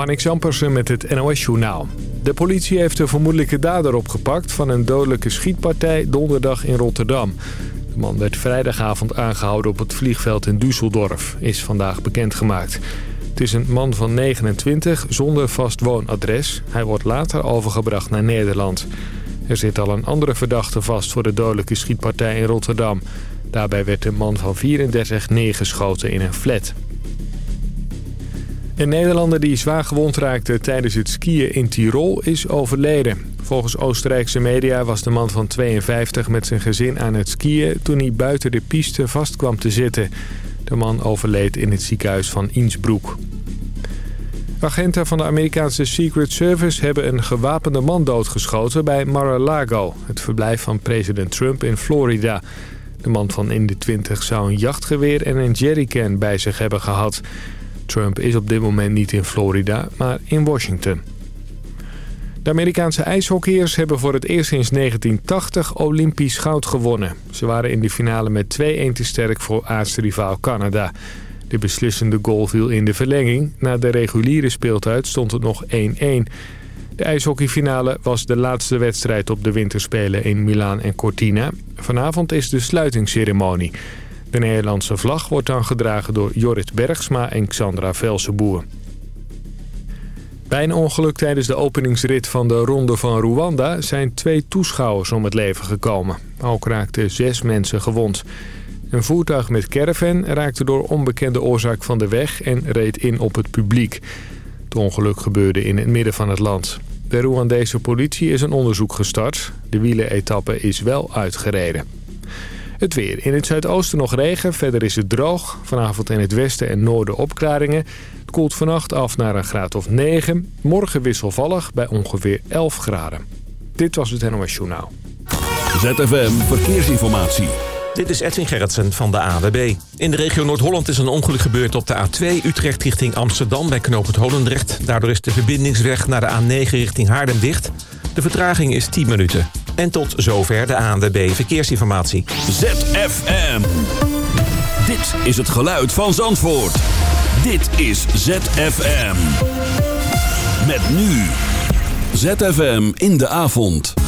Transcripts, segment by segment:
Marnix Ampersen met het NOS-journaal. De politie heeft de vermoedelijke dader opgepakt van een dodelijke schietpartij donderdag in Rotterdam. De man werd vrijdagavond aangehouden op het vliegveld in Düsseldorf, is vandaag bekendgemaakt. Het is een man van 29 zonder vast woonadres. Hij wordt later overgebracht naar Nederland. Er zit al een andere verdachte vast voor de dodelijke schietpartij in Rotterdam. Daarbij werd een man van 34 neergeschoten in een flat. Een Nederlander die zwaar gewond raakte tijdens het skiën in Tirol is overleden. Volgens Oostenrijkse media was de man van 52 met zijn gezin aan het skiën... toen hij buiten de piste vast kwam te zitten. De man overleed in het ziekenhuis van Innsbruck. Agenten van de Amerikaanse Secret Service hebben een gewapende man doodgeschoten bij Mar-a-Lago... het verblijf van president Trump in Florida... De man van in de 20 zou een jachtgeweer en een jerrycan bij zich hebben gehad. Trump is op dit moment niet in Florida, maar in Washington. De Amerikaanse ijshockeyers hebben voor het eerst sinds 1980 Olympisch goud gewonnen. Ze waren in de finale met 2-1 te sterk voor aartsrivaal Canada. De beslissende goal viel in de verlenging. Na de reguliere speeltijd stond het nog 1-1. De ijshockeyfinale was de laatste wedstrijd op de winterspelen in Milaan en Cortina. Vanavond is de sluitingsceremonie. De Nederlandse vlag wordt dan gedragen door Jorrit Bergsma en Xandra Velsenboer. Bij een ongeluk tijdens de openingsrit van de Ronde van Rwanda... zijn twee toeschouwers om het leven gekomen. Ook raakten zes mensen gewond. Een voertuig met caravan raakte door onbekende oorzaak van de weg... en reed in op het publiek. Het ongeluk gebeurde in het midden van het land. De Rwandese politie is een onderzoek gestart. De wielenetappe is wel uitgereden. Het weer. In het zuidoosten nog regen. Verder is het droog. Vanavond in het westen en noorden opklaringen. Het koelt vannacht af naar een graad of 9. Morgen wisselvallig bij ongeveer 11 graden. Dit was het NOS Journaal. ZFM Verkeersinformatie. Dit is Edwin Gerritsen van de AWB. In de regio Noord-Holland is een ongeluk gebeurd op de A2 Utrecht richting Amsterdam bij knooppunt Holendrecht. Daardoor is de verbindingsweg naar de A9 richting Haarlem dicht. De vertraging is 10 minuten. En tot zover de ANWB Verkeersinformatie. ZFM. Dit is het geluid van Zandvoort. Dit is ZFM. Met nu. ZFM in de avond.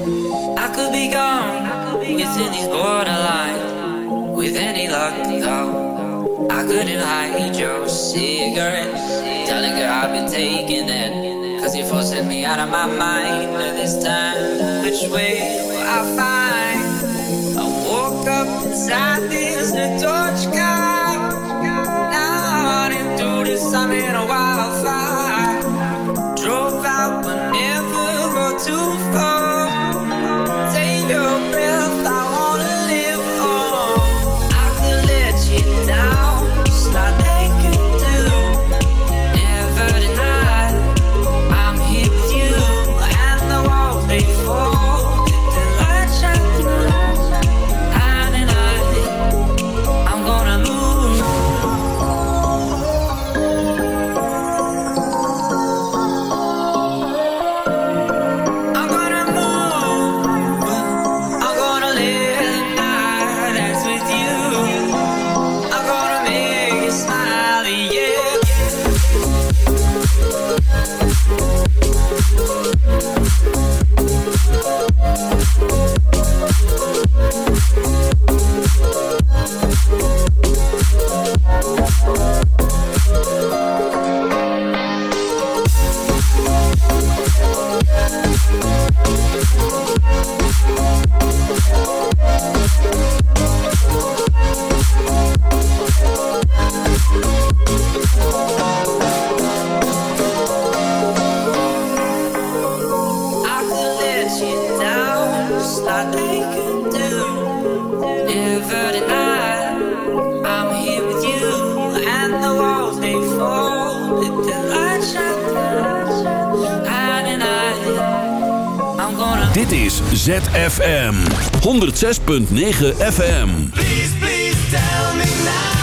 I could be gone within these borderlines. With any luck, though, I couldn't hide your cigarette. Telling her I've been taking that. Cause you're forcing me out of my mind. And this time, which way will I find? I woke up inside this torch car. Now I didn't do this, I'm in a while. 106.9 FM. Please, please tell me now.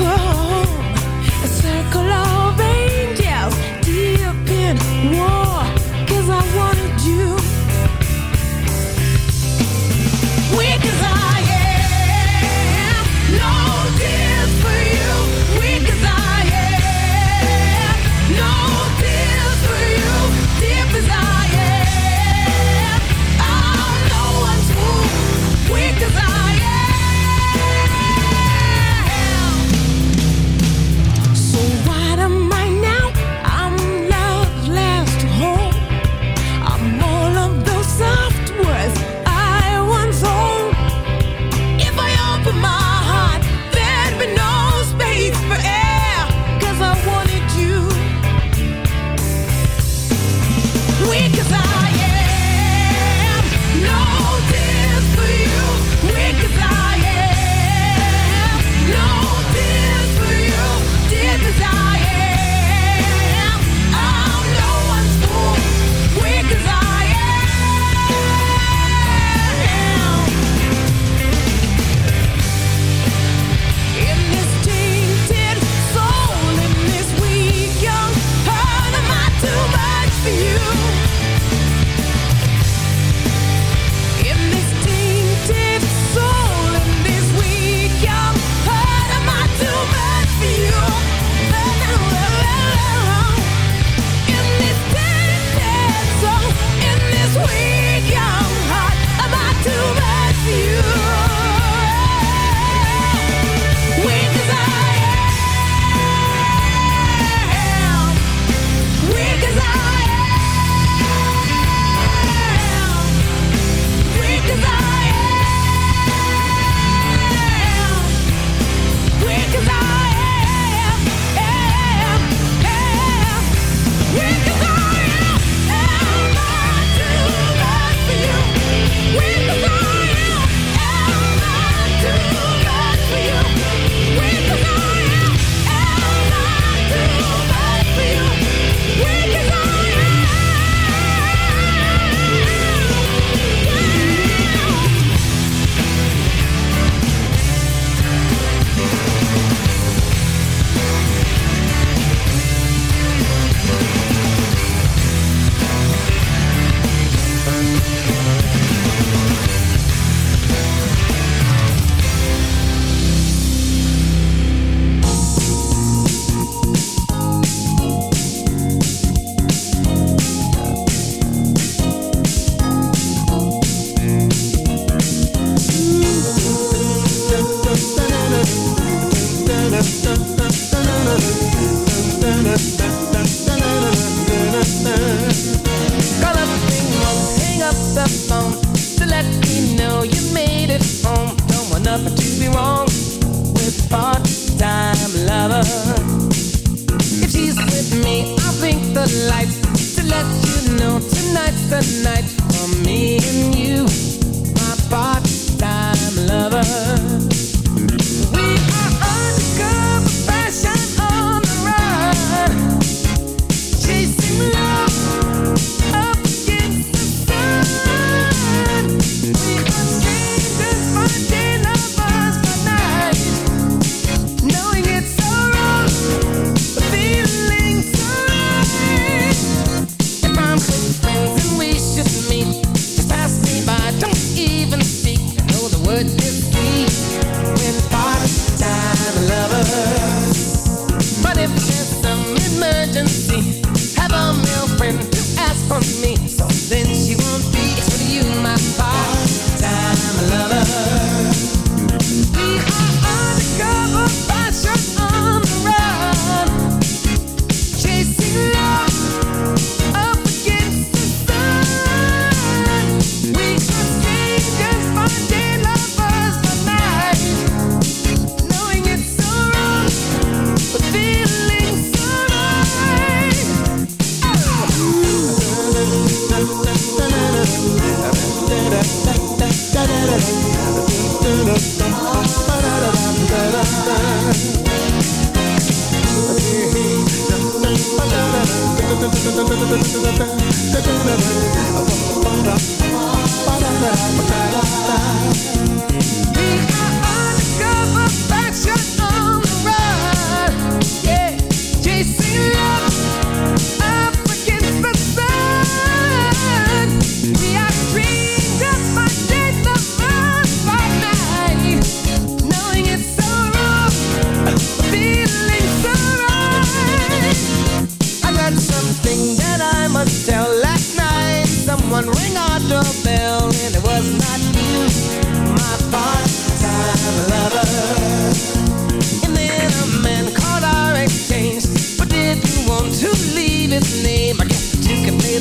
Oh.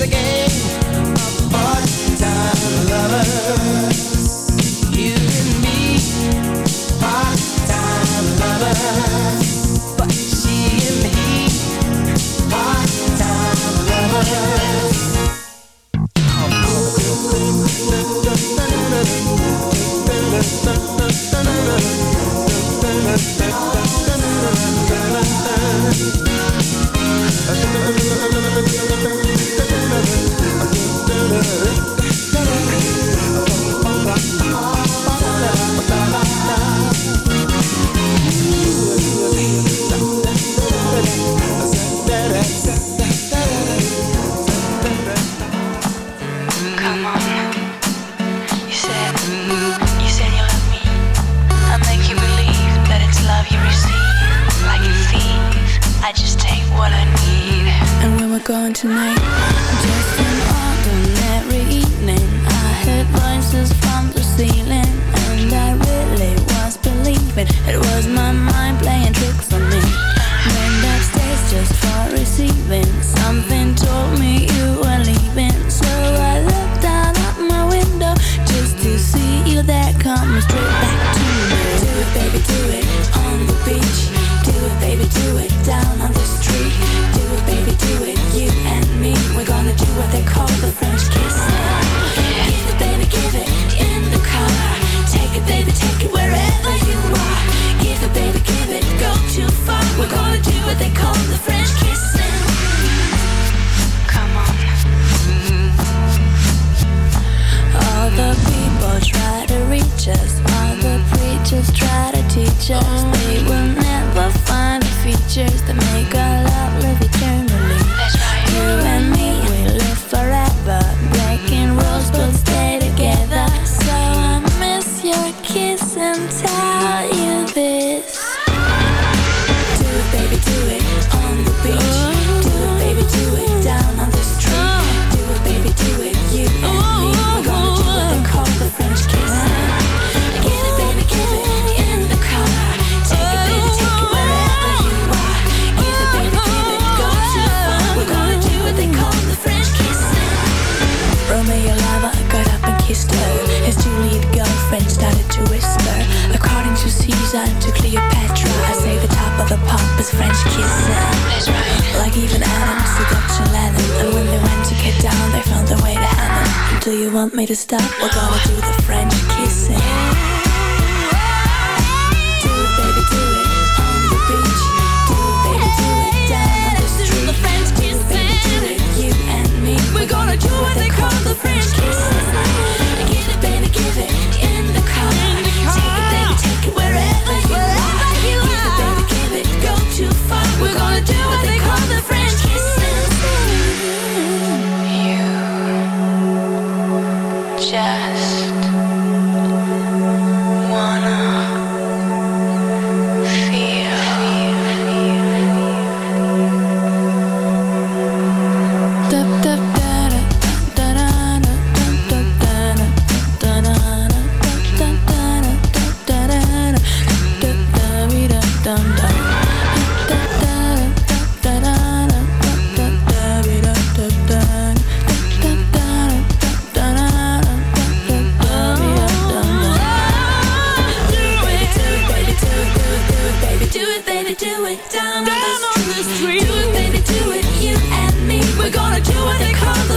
You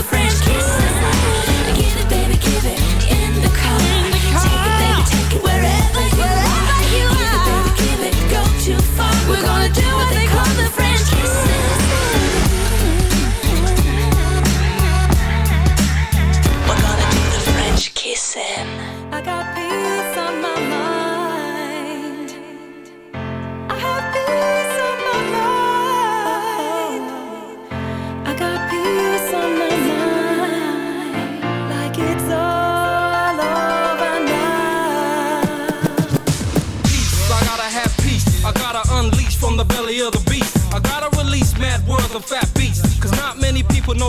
French kisses.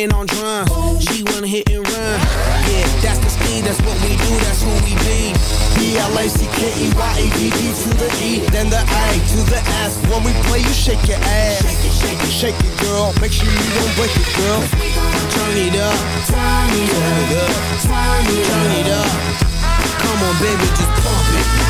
Men on drums. She wanna hit and run. Yeah, that's the speed. That's what we do. That's who we be. B L A C K E Y A D D to the E, then the A to the S. When we play, you shake your ass. Shake it, shake it, shake it, girl. Make sure you don't break it, girl. Turn it up, turn it up, turn it up. Come on, baby, just pump it.